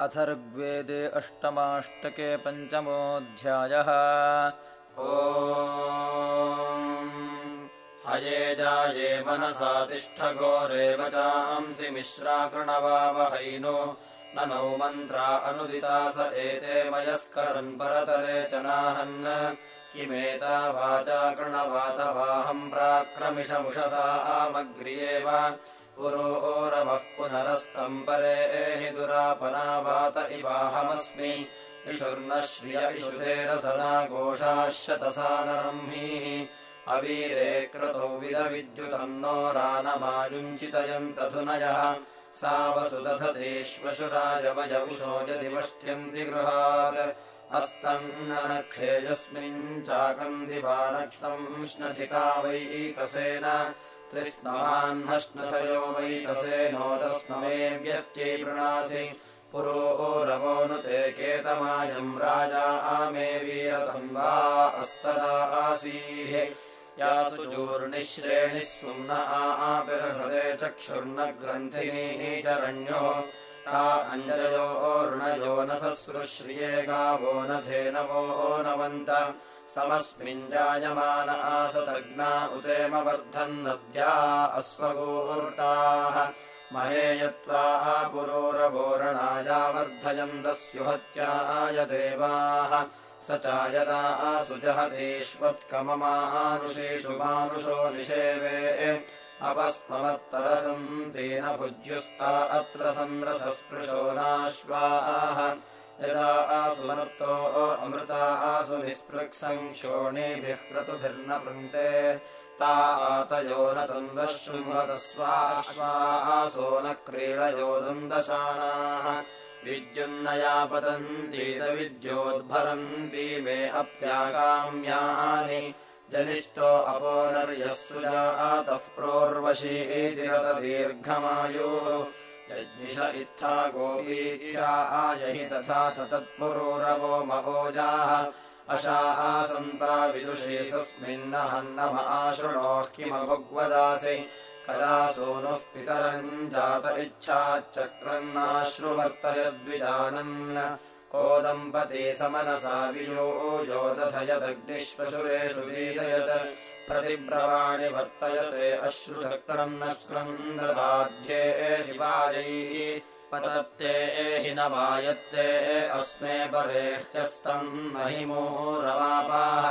अथर्ग्वेदे अष्टमाष्टके पञ्चमोऽध्यायः। ओ हये जाये मनसा तिष्ठघोरे वचांसि मिश्राकृणवावहैनो ननौ मन्त्रा अनुदिता स एते मयस्करन् परतरे च नाहन्। किमेता वाचा कृणवातवाहम् प्राक्रमिषमुषसा आमग्र्येव पुरोरवः पुनरस्तम् परे एहि दुरापनावात इवाहमस्मि। इषुर्न श्रिय इषुधेरसना गोषाश्यतसा नरह्मीः अवीरे क्रतौ विदविद्युतन्नो रानमायुञ्चितयन्तधुनयः। सा वसुदधतेष्वशुरायवयवुषो यदि वष्ट्यन्ति गृहात् अस्तन्ननक्षेयस्मिन् चाकन्दिवानक्तम् श्नथिता वैतसेन त्रिस्नवाह्नश्नथयो वैतसेनोदस्ममे व्यत्यै वृणासि पुरोरवोऽनुते केतमायम् राजा आमे वीरतम् वा अस्तदा आसीः। यासु चूर्णिश्रेणिः सुम्न आपिर्हृदे चक्षुर्न ग्रन्थिनीः चरण्योः ता अञ्जयोर्णयो न ससृश्रिये गावो न धेनवो नवन्त समस्मिन् जायमान आसतग्ना उतेमवर्धन्नद्या अश्वगोर्ताः। महेयत्वा पुरोरवोरणायावर्धयन्तस्युहत्याय देवाः स चायदा आसुजहतेष्वत्कममानुषेषु मानुषो निषेवे। अपस्मत्तरसन्तेन भुज्युस्ता अत्र संरथस्पृशो नाश्वाः यदा आसुमर्तो अमृता आसु निःस्पृक्सम् शोणीभिः क्रतुभिर्न वृन्ते ता आतयो न तन्दश्रुम्भतस्वाश्वासो न क्रीडयो दन्दशानाः विद्युन्नया पतन्तीतविद्योद्भरन्ती मे अप्याकाम्यानि जनिष्ठो अपोनर्यः सुजातः प्रोर्वशीतिरतदीर्घमायुः जज्ञिष इत्था गोपीक्षा आयहि तथा स तत्पुरोरवो मभोजाः अशा आसन्ता विदुषे सस्मिन्नहन्नम आशृणोः किमभुग्वदासि। कदा सोनुः पितरम् जात इच्छाच्चक्रन्नाश्रुवर्तयद्विजानन्। को दम्पती समनसा वियो योदधयदग्निश्वशुरेषु दीदयत् प्रतिब्रवाणि वर्तयते अश्रुचक्रम् न दधाध्ये शिवायै पतत्ते एहि न वायत्ते अस्मे परे ह्यस्तम् महिमोरमापाः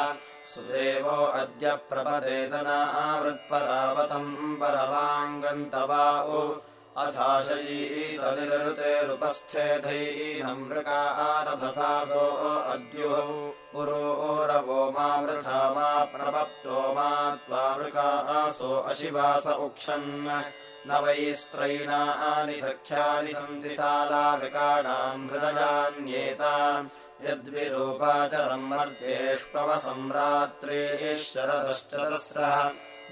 सुदेवो अद्य प्रपदेतनावृत्परावतम् परवाङ्गन्तवाउ अथाशयीतनिरृतेरुपस्थेधैनम् मृगारभसासो अद्युः। पुरोरवो मा वृथा मा प्रपप्तो मा त्वा मृगासो अशिवास उक्षन् न वै स्त्रैणानि सख्यानि सन्ति सालावृकाणाम् हृदयान्येता। यद्विरूपाचरम् मर्त्येष्वसम्रात्रेः शरदश्चतस्रः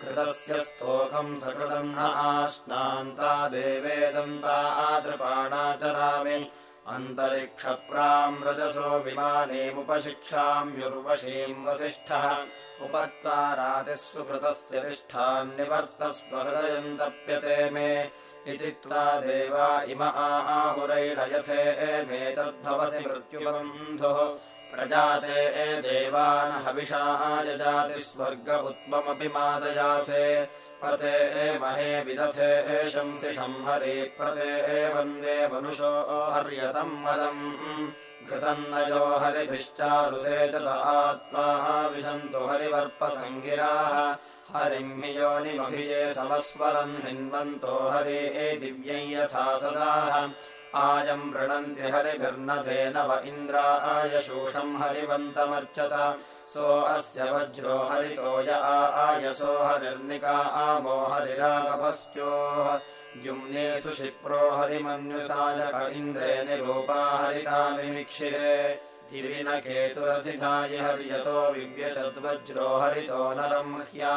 घृतस्य स्तोकम् सकृतम् न आश्नान्ता देवेदन्ता आदृपाणाचरामि अन्तरिक्षप्राम् रजसो विमानेमुपशिक्षाम्युर्वशीम् वसिष्ठः। उपत्वारातिस्वकृतस्य तिष्ठान्निवर्तस्व हृदयम् तप्यते मे। इति त्वा देवा इम आहुरैडयथे मे तद्भवसि मृत्युबन्धुः प्रजाते ए देवान हविषाः यजाति स्वर्ग उत्ममपि मादयासे। प्रते महे विदथे एषंसि संहरे प्रते ए वन्दे मनुषो हर्यतम् मदम्। घृतन्नयो हरिभिश्चारुसे च आत्मा विशन्तु हरिवर्पसङ्गिराः। हरिम् हि योनिमभिये समस्वरन् हिन्वन्तो हरे दिव्यै यथा सदाः आयम् वृणन्ति हरिभिर्नथेन व इन्द्रायशूषम् हरिवन्तमर्चत। सो अस्य वज्रो हरितो य आयसो हरिर्निका आमो हरिरागभस्त्योः। द्युम्नेषु शिप्रो हरिमन्युसायक इन्द्रे निरूपा हरितामिमिक्षिरे दिविन केतुरथिधायि हर्यतो विव्यचद्वज्रो हरितो नरम् ह्या।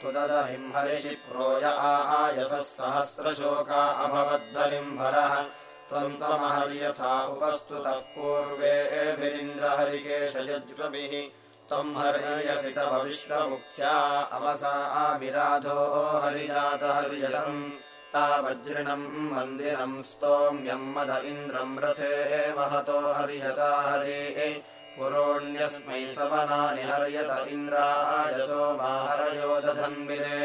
तुददहिम् हरिशिप्रो य आयसः सहस्रशोका अभवद्धरिम्भरः त्वन्तमहर्यथा उपस्तुतः पूर्वेभिरिन्द्रहरिकेशयज्ञभिः त्वम् हर्यसि तव विश्वमुख्या अवसा आमिराधो हरिजातहर्यतम् वज्रिणम् मन्दिरम् स्तोम्यम् मद इन्द्रम् रथे महतो हर्यता हरे। पुरोण्यस्मै सवनानि हर्यत इन्द्रायसो मा दधन्विरे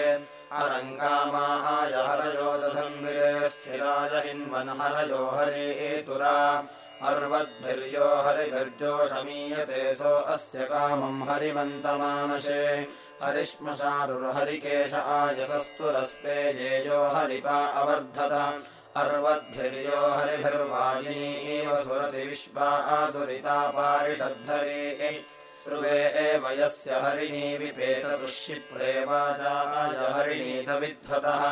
अरङ्गामाय हरयो दधन्विरे स्थिराय हिन्वन्हरयो हरेतुरा अर्वद्भिर्यो हरिभिर्जोषमीयते सो अस्य कामम् हरिमन्तमानशे हरिश्मशारुर्हरिकेश आयसस्तुरस्ते येयो हरिपा अवर्धत। अर्वद्भिर्यो हरिभिर्वाजिनी एव सुरति विश्वा आदुरिता पारिषद्धरे श्रुवे एव यस्य हरिणी विपेतदुःशिप्रे वाजाय हरिणीतविध्वतः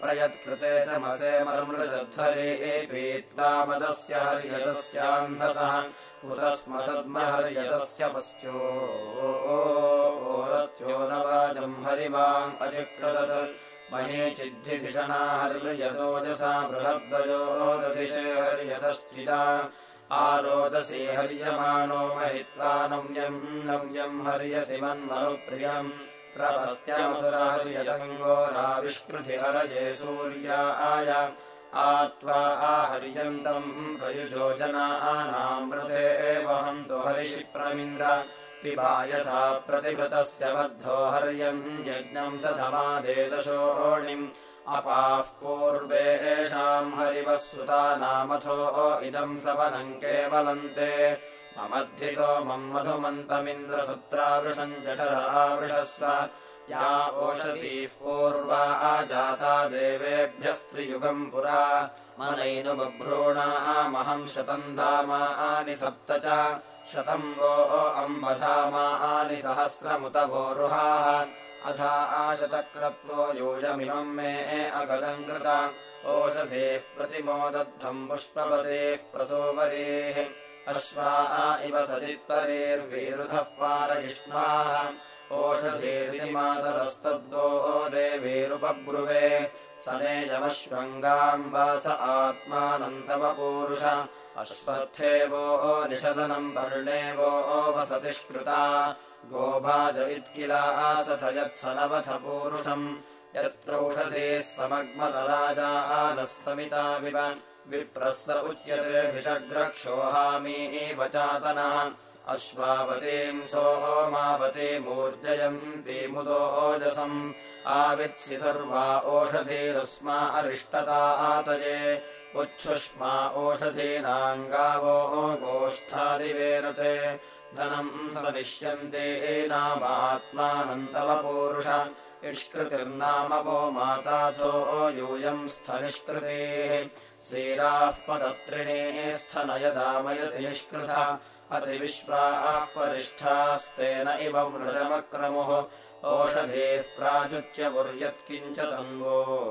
प्रयत्कृते च मसे मर्मृजद्धरे एपीत्वा मदस्य हरियदस्यान्धसः उतस्म सद्महर्यतस्य पश्चो ओरत्यो न वाजम् हरिवाम् अचिक्रदत्। महे चिद्धिधिषणा हर्यतोजसा बृहद्वयो दधिषे हर्यतश्चिदा आरोदसी हर्यमाणो महित्वा नम्यम् नम्यम् हर्यसि मन्मनुप्रियम्। प्रपस्त्यमसुरहर्यतङ्गोराविष्कृति हरये सूर्याय आत्वा आहर्यन्तम् प्रयुजो जनानाम् रथे वहन्तु हरिषिप्रमिन्द्र पिबा यथा प्रतिभृतस्य बद्धो हर्यम् यज्ञम् स धमादेदशोणिम् अपाः पूर्वेषाम् हरिवः सुता नामथो इदम् सवनम् केवलन्ते। ममद्धि सोमम् मधुमन्तमिन्द्रसुत्रावृषम् जठरावृषस्व। या ओषधीः पूर्वा जाता देवेभ्यस्त्रियुगम् पुरा। मनैनुबभ्रूणामहम् शतम् धामानि सप्त च। शतम् वो अम्बधामानि सहस्रमुत वोरुहाः अथा आशतक्रत्वो यूयमिमम् मे अगदम् कृता। ओषधेः प्रतिमोदध्वम् पुष्पपतेः प्रसोपरेः अश्वा इव सचित्तरेर्विरुधः पारयिष्णाः। ओषधेरिति मातरस्तद्गो देवीरुपब्रुवे। सनेजमश्वङ्गाम्बास आत्मानन्तवपूरुष अश्वत्थेवो निषदनम् वर्णेवो वसतिष्कृता गोभाज इत्किलासथ यत्सनवथ पूरुषम्। यत्रौषधेः समग्मतराजा नः समिताविव विप्रः उच्यते भिषग्रक्षोहामी चातनः। अश्वावतीम् सोमावतीमूर्जयन्ती मुदोजसम् आवित्सि सर्वा ओषधीरस्मा अरिष्टता आतये। उच्छुष्मा ओषधीनाम् गावो गोष्ठादिवेरते धनम् स निष्यन्ते नामात्मानन्तवपूरुष इष्कृतिर्नाम वो माताथो यूयम् स्थनिष्कृतेः। सीराः पदत्रिणे स्थनयदामयति निष्कृता। अतिविश्वाः परिष्ठास्तेन इव व्रजमक्रमुः। ओषधेः प्राचुच्यपुर्यत्किञ्च तन्वो।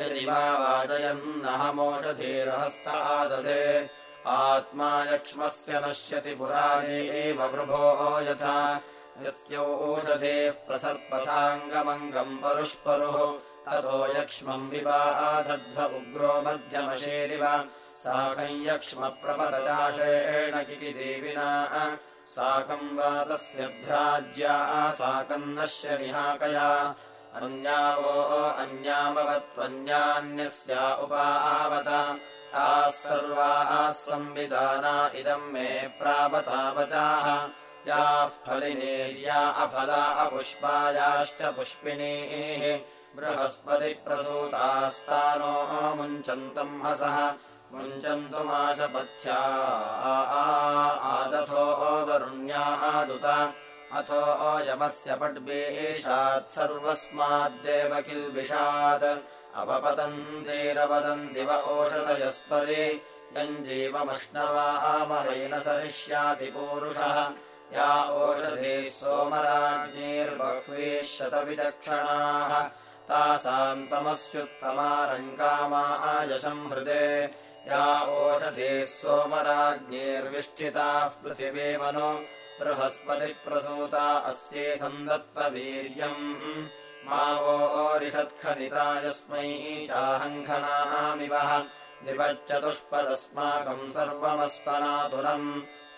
यदि वा वादयन्नहमोषधीरहस्त आदधे आत्मा यक्ष्मस्य नश्यति पुराणे एव वृभोः यथा। यस्यौषधेः प्रसर्पथाङ्गमङ्गम् परुष्परुः। ततो यक्ष्मम् विवाधध्व उग्रो मध्यमशेरिव। साकम् यक्ष्मप्रपतजाशेण किकिदेविना। साकम् वा तस्य भ्राज्या साकम् नश्य निहाकया। अन्यावो अन्यामवत्त्वन्यान्यस्या उपावत ताः सर्वाः संविधाना इदम् मे प्रावतावचाः। याः फलिनेर्या अफला अपुष्पायाश्च पुष्पिणीः। बृहस्पतिप्रसूतास्तानो मुञ्चन्तम् हसः। मुञ्चन्तु माशपथ्या आदथो वरुण्यादुत अथो यमस्य पड्बीषात् सर्वस्माद्देव किल्बिषात् अपपतन्तीरवदन्ति व ओषधयस्परि यञ्जीवमश्नवामहेन सरिष्याति पूरुषः। या ओषधीः सोमराज्ञैर्बह्वीः शतविचक्षणाः तासाम् तमस्युत्तमारङ्कामायशम् हृदे या ओषधीः सोमराज्ञैर्विष्ठिताः पृथिवीमनु। बृहस्पतिप्रसूता अस्यै सन्दत्तवीर्यम्। मा वोरिषत्खनिता यस्मै चाहङ्खनामिवः निपच्चतुष्पदस्माकम् सर्वमस्मनातुरम्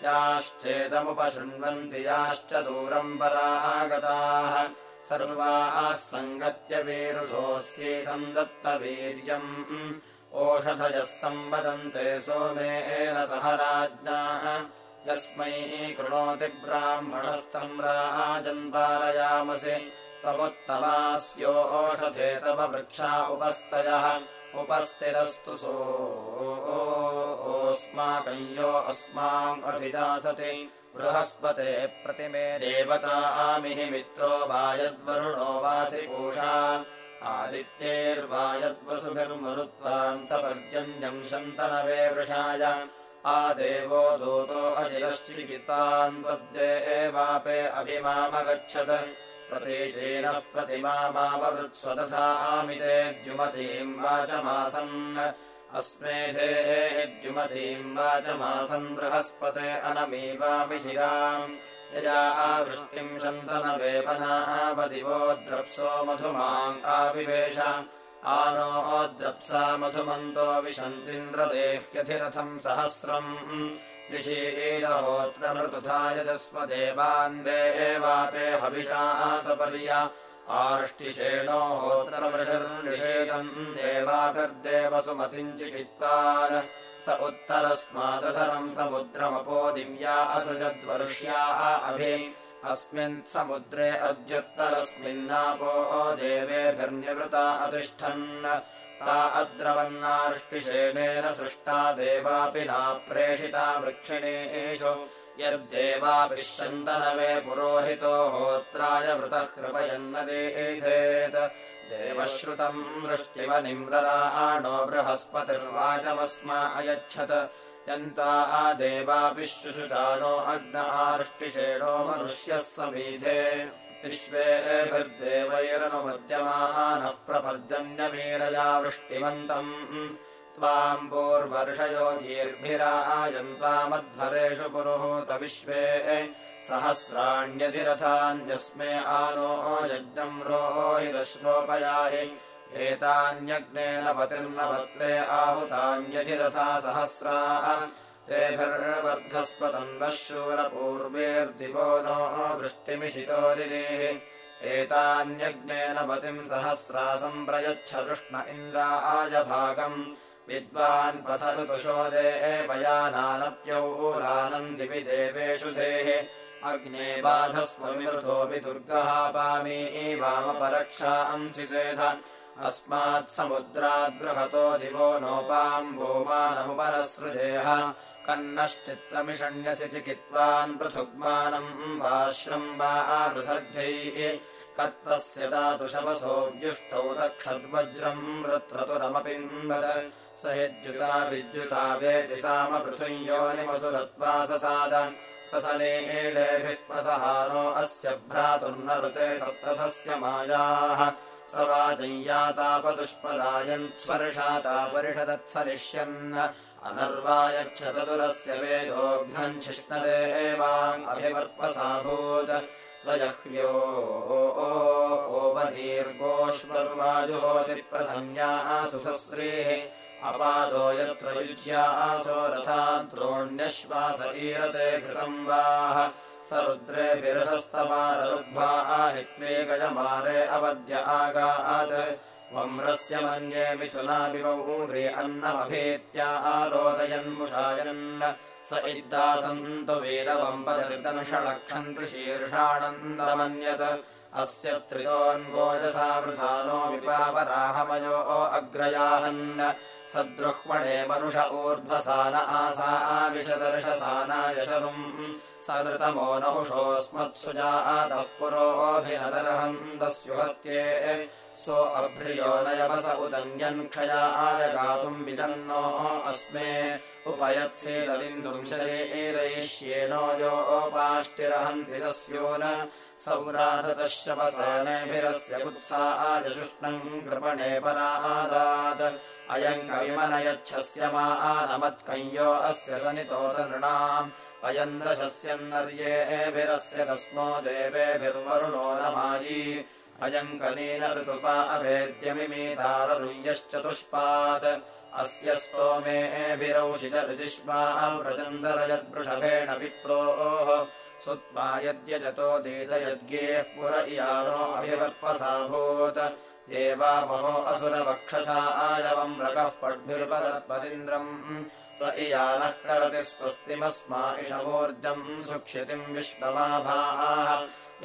याश्चेदमुपशृण्वन्ति याश्च दूरम् परागताः। सर्वाः सङ्गत्यवीरुधोऽस्यै सन्दत्तवीर्यम् ओषधयः सम्वदन्ते सोमेन सह राज्ञाः। यस्मै कृणोति ब्राह्मणस्तम् राजन्पारयामसि त्वमुत्तमास्योषधे तव वृक्षा उपस्तयः उपस्तिरस्तु सोऽस्माकम् यो अस्माम् अभिदासति बृहस्पते प्रतिमे देवतामिहि मित्रो वायद्वरुणो वासि पूषा आदित्यैर्वायद्वसुभिर्मरुत्वाम् स पर्जन्यम् शन्तनवे वृषाय। आदेवो दूतो अजिरश्चिकितान् पद्ये एवापे अभिमामगच्छत् प्रतीचीनः प्रतिमामाववृत्स्व तथा आमिते द्युमतीम् वाचमासन्। अस्मेधेः द्युमतीम् वाचमासन् बृहस्पते अनमीवामिशिराम् यजा आवृष्टिम् शन्तनवेपनावदिवो द्रप्सो मधुमाम् आविवेश। आनोद्रप्सा मधुमन्तो विशन्तीन्द्रदेह्यधिरथम् सहस्रम् ऋषीलहोत्रमृतुधा यजस्व देवान् देवापे हविषा सपर्य आर्ष्टिषेणो होत्रमृषिर्निषेदम् देवाकर्देव सुमतिम् चिकित्वान् स उत्तरस्मादधरम् समुद्रमपो दिव्या असृजद्वर्ष्याः अभि। अस्मिन् समुद्रे अद्युत्तरस्मिन्नापो देवेभिर्निवृता अतिष्ठन् ता अद्रवन्नार्ष्टिशेनेन सृष्टा देवापि नाप्रेषिता वृक्षिणेषु। यद्देवापि शन्तनवे पुरोहितो होत्राय वृतः कृपयन्नदेधेत् देवश्रुतम् वृष्टिमनिम्रराणो बृहस्पतिर्वाचमस्मा अयच्छत्। यन्ता देवापि शुशुचानो अग्न आर्ष्टिषेणो मनुष्यः समीधे विश्वेभिर्देवैरनुमद्यमानः प्रपर्जन्यमीरया वृष्टिमन्तम्। त्वाम् पूर्वर्षयोगीर्भिरायन्तामध्वरेषु पुरुहूत विश्वे सहस्राण्यधिरथान्यस्मे आनो यज्ञम् रोहिदश्लोपयाहि एतान्यग्नेन पतिर्नपत्रे आहुतान्यधिरथा सहस्राः तेभिर्वर्धस्पतम् वः शूरपूर्वेर्दिवो नो वृष्टिमिषितोरिः एतान्यग्नेन पतिम् सहस्रासम् प्रयच्छ कृष्ण इन्द्राय भागम् विद्वान् पथऋतुशो देवयानानप्यौरानन्दिवि देवेषु धेः। अग्ने बाधस्वमिमृतोऽपि दुर्गः पामी वामपरक्षांसि सेध। अस्मात्समुद्राद्बृहतो दिवो नोपाम् भूमानमुपरसृजेह कन्नश्चित्तमिषण्यसि चिकित्वान् पृथुग्मानम् वाश्रम् वा आवृथध्यैः कत्तस्य दातुशवसोऽव्युष्टौ तक्षद्वज्रम् वृत्रतुरमपिन्वद स यद्युता विद्युता वेति सामपृथुञ्योनिमसुरत्वाससाद ससनेलेभिः प्रसहानो अस्य भ्रातुर्नृते सप्तथस्य मायाः। स वाचय्यातापदुष्पदायन्स्पर्शातापरिषदत्सरिष्यन् अनर्वायच्छतदुरस्य वेदोऽघ्नम् शिष्णदेवाभिवर्पसाभूत् स्वयह्व्यो ओपदीर्घोष्मर्वाजुहोतिप्रधन्याः सुसस्रीः अपादो यत्र युज्या आसो रथाद्रोण्यश्वास ईरते घृतम् वाः। स रुद्रेभिरशस्तमाररुग्भा हित्वे गजमारे अवद्य आगात् वम्रस्य मन्ये मिथुनाभिवौरे अन्नमभेत्या आरोदयन्मुषायन् स इद्दासन्तु वीरवम्पदर्दनुषलक्षन्त्रिशीर्षाणन्दमन्यत् अस्य त्रितोऽन्वोजसा वृथानो विपापराहमयो अग्रयाहन्। सद्रुह्मणे मनुष ऊर्ध्वसान आसा आविशदर्शसानायशरुम् सदृतमो नहुषोऽस्मत्सुजातः पुरोऽभिनदर्हन्तस्युहत्ये सो अभ्रियो नयवस उदन्यन्क्षया आयगातुम् विदन्नो अस्मे उपयत्सेदलिन्दुम् योपाष्टिरहन्ति तस्यो न सौराधतश्रवसेनेभिरस्य कुत्सा आजशुष्णम् कृपणे परादात्। अयम् कविमनयच्छस्य मा आनमत्कञ्यो अस्य सनितोतनृणाम् अयम् दशस्यन्नर्येभिरस्य तस्मो देवेभिर्वरुणो न मायी अयम् कनीन ऋतुपा अभेद्यमिमीताररुञ्यश्चतुष्पात् अस्य स्तोमेभिरौषितरुजिष्मा व्रजन्दरयद्वृषभेण विप्रोः। सुत्वा यद्यजतो दीतयद्गेः पुर इयानोऽभिवर्पसाभूत् एवामहो असुरवक्षथा आयवम् रकः पड्भिर्पसत्पदिन्द्रम् स इयानः करति स्वस्तिमस्मा इषमूर्जम् सुक्षितिम् विश्वमाभाः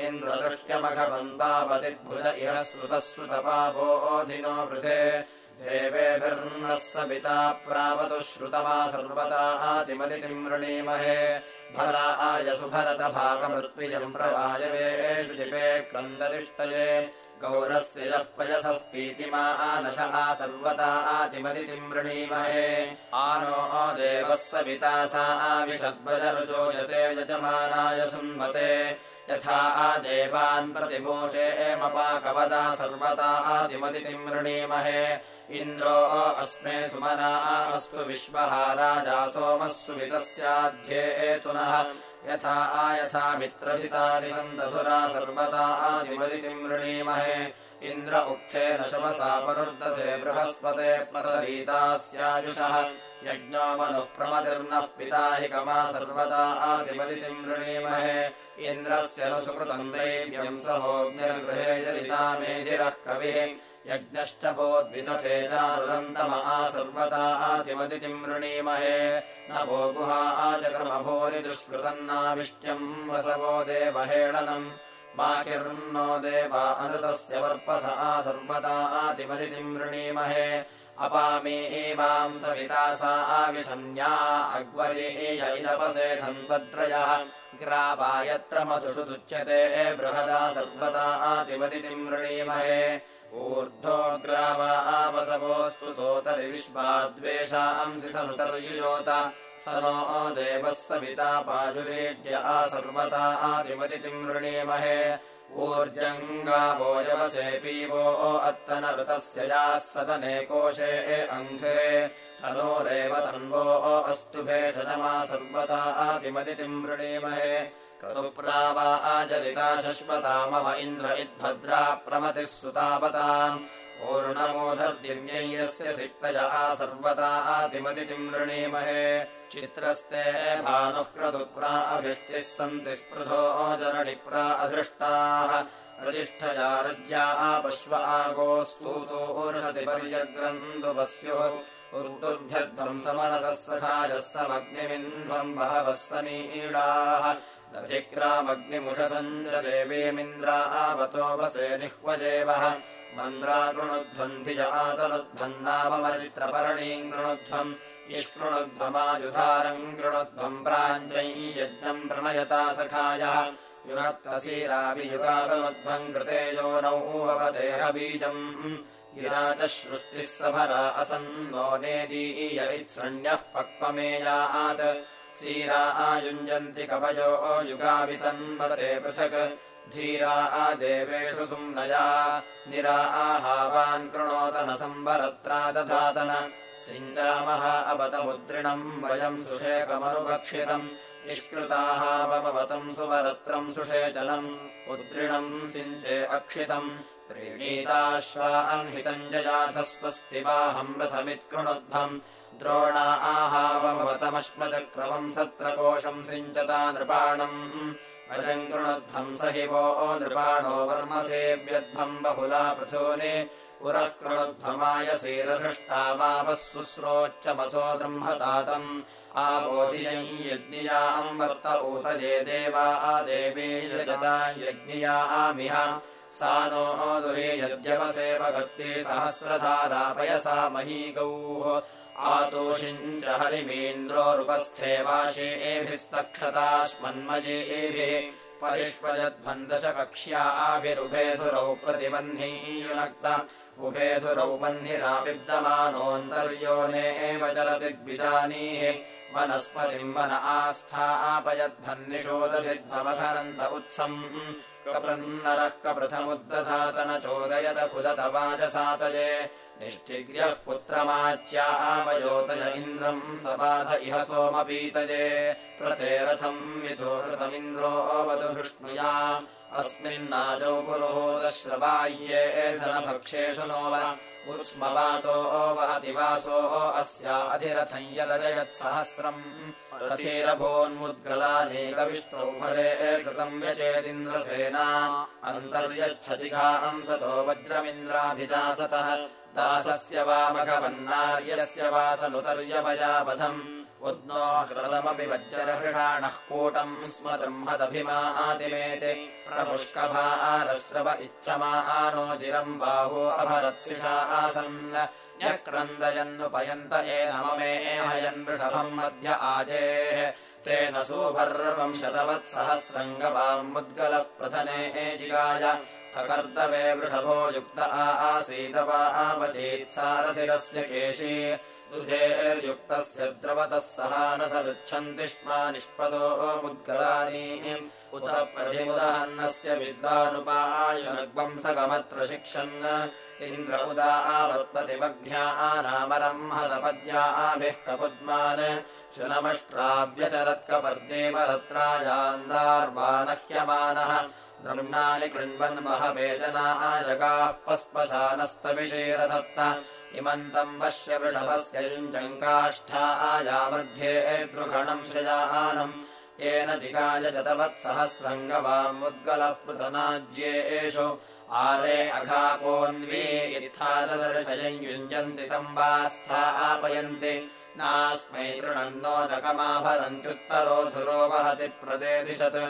इन्द्रदृह्यमघवन्तावतिद्भुज इह स्तुतः श्रुतपापोऽधिनो वृथे देवेभिर्नः सविता प्रावतु श्रुतमा सर्वता आतिमदितिम् वृणीमहे भरा आयसु भरतभागमृत्विजम् प्रवायवे शुचिपे क्रन्दतिष्ठये। गौरस्य यः पयसः पीतिमा आनश सर्वता आतिमदितिम् वृणीमहे। आनो देवः सविता सा आविशद्वजरुचो यते यजमानाय सुन्मते यथा आदेवान् प्रतिभूषे एमपाकवदा सर्वता आदिमदितिम् वृणीमहे। इन्द्रो अस्मे सुमना अस्तु विश्वहाराजा सोमः सुवितस्याध्येतुनः यथा आयथा मित्रजितानि सन्दधुरा सर्वदा आदिमदितिम् वृणीमहे इन्द्र उक्थेन शमसा पनुर्दधे बृहस्पते प्रतरीतास्यायुषः यज्ञो मनुः प्रमतिर्नः पिता हि कमा सर्वदा आदिमदितिम् न सुकृतम् दैव्यम् सहोऽग्निर्गृहे जलितामेधिरः कविः यज्ञश्च भोद्विदथे चारुरन्तमहा सर्वदा आदिमदितिम् वृणीमहे न भो गुहा आचक्रमभोरि दुष्कृतन्नाविष्ट्यम् वसवो देवहेळनम्। बाकिर्नो देवा अनृतस्य वर्पस सर्वदा आदिमदितिम् वृणीमहे सविता सा आविशन्या अग्वरीय इदपसे धन्वद्रयः ग्रावा यत्र मधुषु दुच्यते बृहदा सर्वदा आदिमदितिम् वृणीमहे ऊर्ध्वोग्रावा आवसवोऽस्तु सोतरि विश्वाद्वेषांसि सनुतर्युयोत स नो देवः सविता पाजुरेड्य आ सर्वता आदिमदितिम् वृणीमहे ऊर्जङ्गावोयवसे पीवो अत्तनऋतस्य याः सदने कोशे अङ्घ्रे। तनोरेव तन्वो अस्तु भेषजमा सर्वता आदिमदितिम् वृणीमहे शश्वता मम इन्द्र इद्भद्रा प्रमतिः सुतापताम् पूर्णमोधर्दिव्यस्य सिक्तया सर्वता आदिमदितिम् वृणीमहे चित्रस्ते भानुः क्रतुप्रा अभिष्टिः सन्ति स्पृधो जननिप्रा अधृष्टाः। रजिष्ठया रज्या आपश्व आगोस्तूतोर्षति पर्यग्रन्दुपस्युः उर्दुध्यध्वम् समनसः सखायः समग्निमिन्ध्वम् बहवः सनीडाः दधिक्रामग्निमुषसञ्जदेवीमिन्द्रा आवतो वसे निह्वजेवः मन्द्राकृणुध्वन्धिज आतनुध्वन्नावमरित्रपर्णीम् कृणुध्वम्। इष्कृणुध्वमायुधारम् कृणुध्वम् प्राञ्जै यज्ञम् प्रणयता सखायः। युनक्तशीराभियुगातनुध्वम् कृते यो नौ बीजम् गिरा च सृष्टिः सभरा असन्नो नेदीय इत्सृण्यः पक्वमेयात् सीरा आयुञ्जन्ति कवयो युगावितन्वते पृथक्। धीरा आदेवेषु सुम्नया निरा आहावान् कृणोतन संवरत्रा दधातन। सिञ्चामः अवतमुद्रिणम् वयम् सुषेकमनुभक्षितम् निष्कृताः वमवतम् सुवरत्रम् सुषेचनम्। उद्रिणम् सिञ्चे अक्षितम्। प्रीणीताश्वा अह्नितम् जयाथ स्वस्ति वाहम् रथमित्कृणुध्वम् द्रोणा आहावमवतमश्मचक्रमम् सत्रकोशम् सिञ्चता नृपाणम्। अजम् कृणुध्वम् स हि वो नृपाणो वर्मसेव्यध्वम् बहुला पृथूनि। पुरः कृणुध्वमायसीरधृष्टा वावः शुश्रोच्चमसो ब्रह्मतातम् आबोधियम् यज्ञिया अम्वर्त ऊतये देवा आदेवी जगता यज्ञिया आमिह। सा नो दुहे यद्यवसेव गत्ये सहस्रधारापयसा महीगौः आतोषिम् च हरिमीन्द्रोरुपस्थे वाशे एभिस्तक्षताश्मन्मये एभिः परिष्वजध्वन्दशकक्ष्याभिरुभेधुरौ प्रतिबह्नीयुनक्त उभेधुरौ बह्निरापिब्दमानोऽन्तर्योने एव चलति द्विजानीः वनस्पतिम् वन आस्था आपयध्वन्निषोदधिध्वमखनन्त उत्सम्। कप्रन्नरः कपृथमुद्दधातन चोदयत खुदत वाजसातये निष्ठिग्र्यः पुत्रमाच्या आवयोतय इन्द्रम् सबाध इह सोमपीतये प्रते रथम् विधोहृतमिन्द्रो अवतु अस्मिन्नादौ पुरुहूतश्रवाय्येधनभक्षेषु नो वा। उत्स्मवातो वहति वासो अस्या अधिरथम् यदजयत्सहस्रम् रथीरभोन्मुद्गलानेकविष्णौ फले कृतम् व्यचेदिन्द्रसेना। अन्तर्यच्छतिघांसतो वज्रमिन्द्राभिदासतः दासस्य वामघवन्नार्यस्य वासनुतर्यपयावधम् उद्नो हृदमपि वज्रहृषाणः कूटम् स्म ब्रह्मदभिमातिमेति प्रपुष्कभारश्रव इच्छमानोदिरम् बाहो अभरत्सिषा आसन्। न्यक्रन्दयन्नुपयन्त एनममेहयन् वृषभम् मध्य आजेः। तेन सुभर्वम् शतवत्सहस्रङ्गवामुद्गलः प्रथने एजिगाय खकर्दवे वृषभो युक्त आसीत वा आवचेत्सारथिरस्य केशी। दुधेर्युक्तस्य द्रवतः सहानसरुच्छन्ति स्मा निष्पदो मुद्गलानि। उत प्रतिमुदहन्नस्य विद्वानुपायुनग्वंसगमत्र शिक्षन् इन्द्र उदा आवत्पतिमघ्या नामरम् हदपद्याभिः कपुद्मान्। शुनमष्ट्राव्यचरत्कपर्देवरत्रायान्दार्वानह्यमानः द्रम्णानि कृण्वन् महवेदनाजगाः पस्पशानस्तविषेरधत्त इमन्तम् पश्य वृषभस्य युञ्जङ्काष्ठायामध्ये दृघणम् श्रयानम्। येन दिगाय शतवत्सहस्रङ्गवामुद्गलः पृतनाज्येषु आरे अघाकोऽन्वी यथाददर्शयम् युञ्जन्ति तम् वा स्थापयन्ति नास्मै तृणन्नोदकमाभरन्त्युत्तरोधुरो वहति प्रदेदिशत्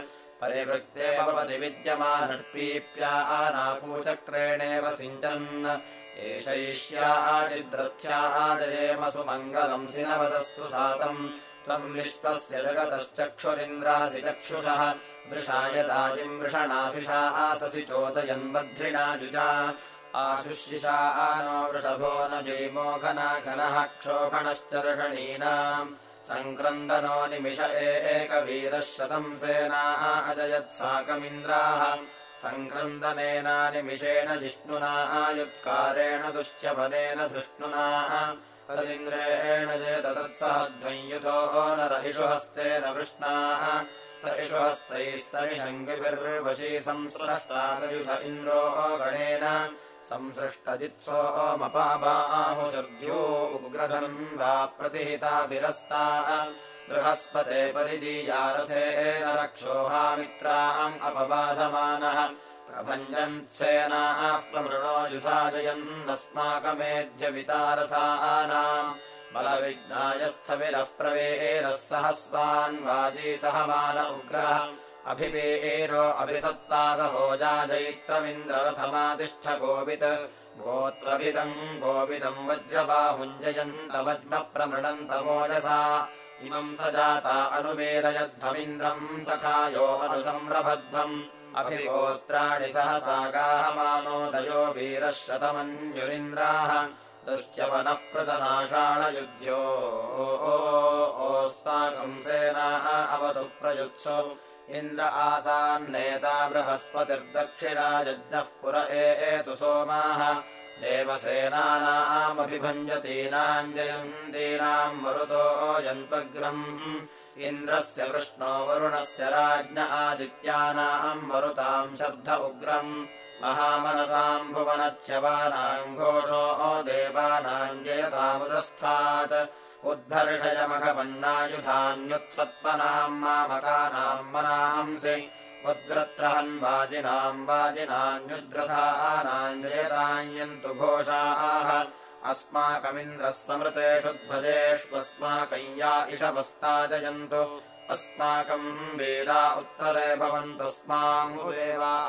परिवृत्ते भवति विद्यमानर्पीप्या आनापूचक्रेणेव सिञ्चन्। एषैष्या सुमङ्गलम् सिनवदस्तु सातम्। त्वम् विश्वस्य जगतश्चक्षुरिन्द्रासि चक्षुषः। वृषायताजिम् वृषणाशिषा आससि चोदयन्वध्रिणाजुजा आशुशिषा नो वृषभो न भीमोघनाघनः क्षोभणश्चर्षणीनाम् सङ्क्रन्दनो निमिष एकवीरः शतम् सेना अजयत्साकमिन्द्राः सङ्क्रन्दनेनानिमिषेण जिष्णुना आयुत्कारेण दुश्चपनेन धृष्णुना। तदिन्द्रेण चेतत्सहध्वयुतो नरहिषु हस्तेन वृष्णाः। स इषु हस्तैः समिषङ्गिभिर्वशी संसृष्टा सयुध इन्द्रो गणेन संसृष्टजित्सोमपाबाहुशर्ध्यो उग्रधन् वा प्रतिहिताभिरस्ता बृहस्पते परिदीयारथेन रक्षोहामित्राम् अपबाधमानः। प्रभञ्जन्त्सेनाः प्रमृणो युधाजयन्नस्माकमेध्यवितारथानाम् बलविज्ञायस्थविरः प्रवेरः सहस्वान् वाजी सहमान उग्रः अभिवेरो अभिसत्तासहोजाजैत्रमिन्द्ररथमातिष्ठ गोवित् गोत्रभिदम् गोविदम् वज्रबाहुञ्जयन्तवज्मप्रमृणन्तमोजसा इमम् स जाता अनुवेरयध्वमिन्द्रम् सखायो अनुसंरभध्वम् अभिगोत्राणि सहसा गाहमानोदयो वीरः शतमञ्जुरिन्द्राः दुश्चवनः प्रदनाषाणयुध्यो ओस्माकम् सेना अवतु प्रयुत्सु इन्द्र आसान्नेता बृहस्पतिर्दक्षिणा यज्ञः पुर एतु सोमाः। देवसेनानामभिभञ्जतीनाम् जयन्तीनाम् मरुतो यन्त्वग्रम्। इन्द्रस्य कृष्णो वरुणस्य राज्ञ आदित्यानाम् मरुताम् शब्द उग्रम्। महामनसाम् भुवनच्यवानाम् घोषो देवानाम् जयतामुदस्थात् उद्धर्षयमघवन्नायुधान्युत्सत्पनाम् मामकानाम् मनांसि। उद्ग्रत्रहन् वाजिनाम् वाजिनान्युद्रथानाम् जयताञ्यन्तु घोषाः। अस्माकमिन्द्रः समृतेषु ध्वजेष्वस्माकम् या इषवस्ताजयन्तु अस्माकम् वीरा उत्तरे भवन्तु।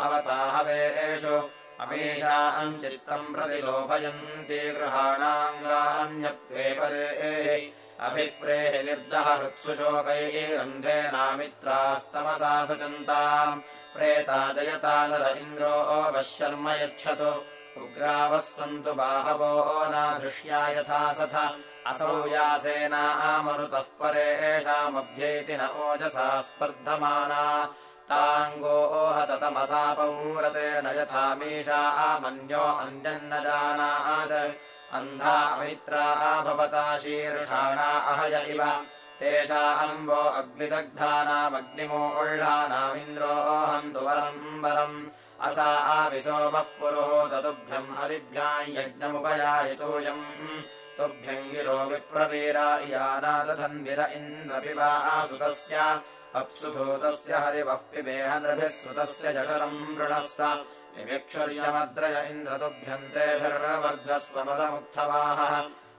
अवताहवेषु अमीषाम् चित्तम् प्रतिलोभयन्ति गृहाणाङ्गान्यप्ये परे अभिप्रेः निर्दः हृत्सुशोकैरन्धेनामित्रास्तमसा सचन्ताम् प्रेता जयता नर इन्द्रो वश्यर्म यच्छतु। उग्रावः सन्तु बाहवो नाधृष्या यथा सथ। असौ यासेना आमरुतः परेषामभ्यैति न ओजसा स्पर्धमाना ताङ्गो ओहततमसा पौरते न यथामीषा आमन्यो अन्यन्न जानात् अन्धा मित्रा भवता शीर्षाणा अहय इव। तेषाम्बो अग्निदग्धानामग्निमोऽह्नामिन्द्रोऽहन्तु वरम् वरम् असा आविसोमः पुरुहोदतुभ्यम् हरिभ्याम् यज्ञमुपयायितोऽयम् तुभ्यम् गिरो विप्रवीरायानादधन्विर इन्द्रपिबा आसुतस्य। अप्सुधूतस्य हरिवः पिबेह नृभिः सुतस्य जठरम् मृणस्व विविक्षुर्यमद्रय इन्द्रतुभ्यन्तेभिर्वर्ध्वस्वमदमुक्थवाहः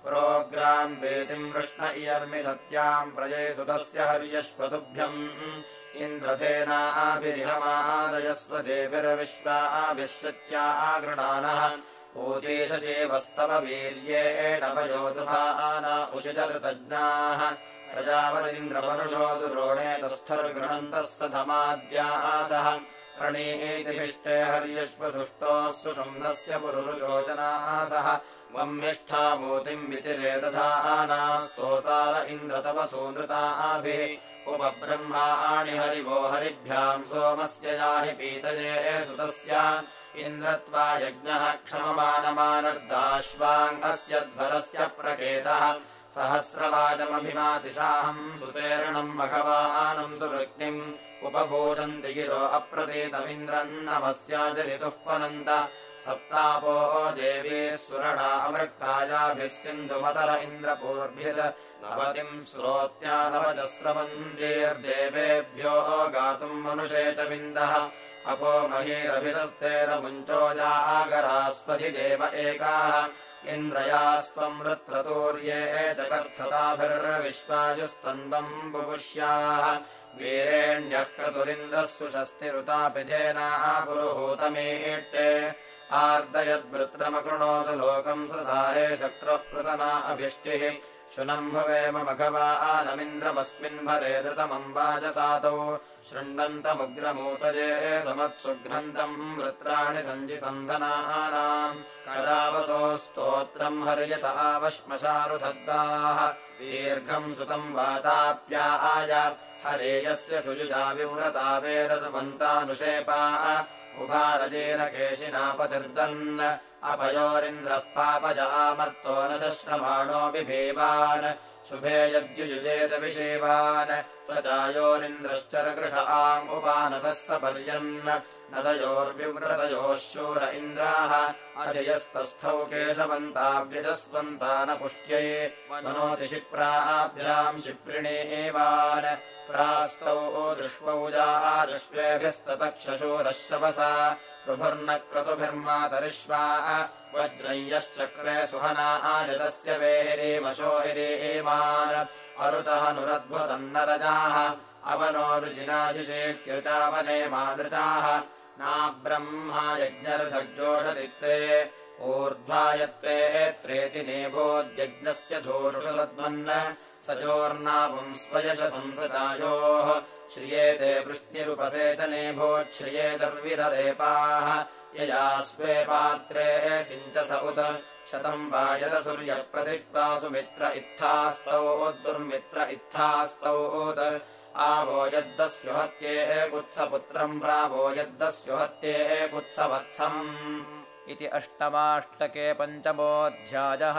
प्रोग्राम् वेतिम् कृष्ण इयर्मि सत्याम् प्रजे सुतस्य हर्यश्वतुभ्यम् इन्द्रथेनाभिर्हमादयस्वतेभिर्विश्वा आगृणानः ऊतीशजीवस्तव वीर्येण वयोतुधाना उशिचऋतज्ञाः प्रजापतीन्द्रमनुषो दुरोणे तस्थर्गृणन्तः स धमाद्यासः प्रणीतिभिष्टे हर्यश्वसुष्टोः सुषुम्नस्य पुरुरुचोजनासः वह्मिष्ठाभूतिम् वितिरेदधाना स्तोतार इन्द्र तव उपब्रह्माणि हरिवो हरिभ्याम् सोमस्य याहि पीतये सुतस्य इन्द्रत्वा यज्ञः क्षममानमानर्दाश्वाङ्गस्य ध्वरस्य प्रकेतः। सहस्रवाजमभिमातिशाहम् सुतेरणम् मघवानम् सुवृत्तिम् उपभूषन्ति गिरो अप्रतीतमिन्द्रम् नमस्याजरितुः पनन्त। सप्तापो देवी सुरणा अमृक्तायाभिः सिन्धुमतर इन्द्रपूर्भिद नवतिम् श्रोत्यानवजस्रवन्देर्देवेभ्यो गातुम् मनुषे च विन्दः अपो महीरभिषस्तेरमुञ्चोजागरास्वधिदेव एकाः। इन्द्रयास्त्वम् वृत्रतूर्ये चकर्थताभिर्विश्वायुस्तन्वम् बुभुष्याः। वीरेण्यः क्रतुरिन्द्रः पुरुहूतमीट्टे आर्दयद्वृत्रमकृणोतु लोकम् ससाहे शक्रुः पृतना अभिष्टिः। शुनम् भवेम मघवानमिन्द्रमस्मिन् भरे धृतमम्बाजसातौ शृण्वन्तमुग्रमूतये समत्सुघ्नन्तम् वृत्राणि सञ्जितम् धनानाम् कदावसो स्तोत्रम् हर्यत आवश्मशारुधद्वाः दीर्घम् सुतम् वाताप्या आय हरेयस्य सुयुजा विव्रता वेरवन्तानुषेपा उभारजेन केशिनापतिर्दन् अपयोरिन्द्रः पापजामर्तो न शश्रमाणो बिभेवान् शुभे यद्युयुजेतविषेवान् स चायोरिन्द्रश्चरकृष आङ्गुपानसः स पर्यन् नदयोर्विव्रतयोः शूर इन्द्राः अजयस्तस्थौ केशवन्ताभ्यजस्वन्ता न पुष्ट्यै मनोति क्षिप्राभ्याम् क्षिप्रिणेवान् प्रास्तौ दृष्वौ जादृष्वेभिस्ततक्षशूरः शवसा रुभुर्न क्रतुभिर्मातरिष्वा वज्रय्यश्चक्रे सुहना आयतस्य वेहिरीमशो हिरीमान् अरुतः नुरद्भुतम् नरजाः अवनोरुजिनाशिषेह्युचावने मादृचाः। नाब्रह्मा यज्ञरथजोषदित्रे ऊर्ध्वायत्ते त्रेति नेभोद्यज्ञस्य सजोर्नापुम् स्वयश संसचायोः श्रियेते वृष्टिरुपसेचने भोच्छ्रियेतर्विररेपाः यया स्वे पात्रे सिञ्च स उत। शतम् वायद सूर्यप्रतिक्ता सुमित्र इत्थास्तौ दुर्मित्र इत्थास्तौ उत। आवो यद्दस्युहत्ये कुत्सपुत्रम्। प्रावो यद्दस्युहत्ये कुत्सवत्सम्। इति अष्टमाष्टके पञ्चमोऽध्यायः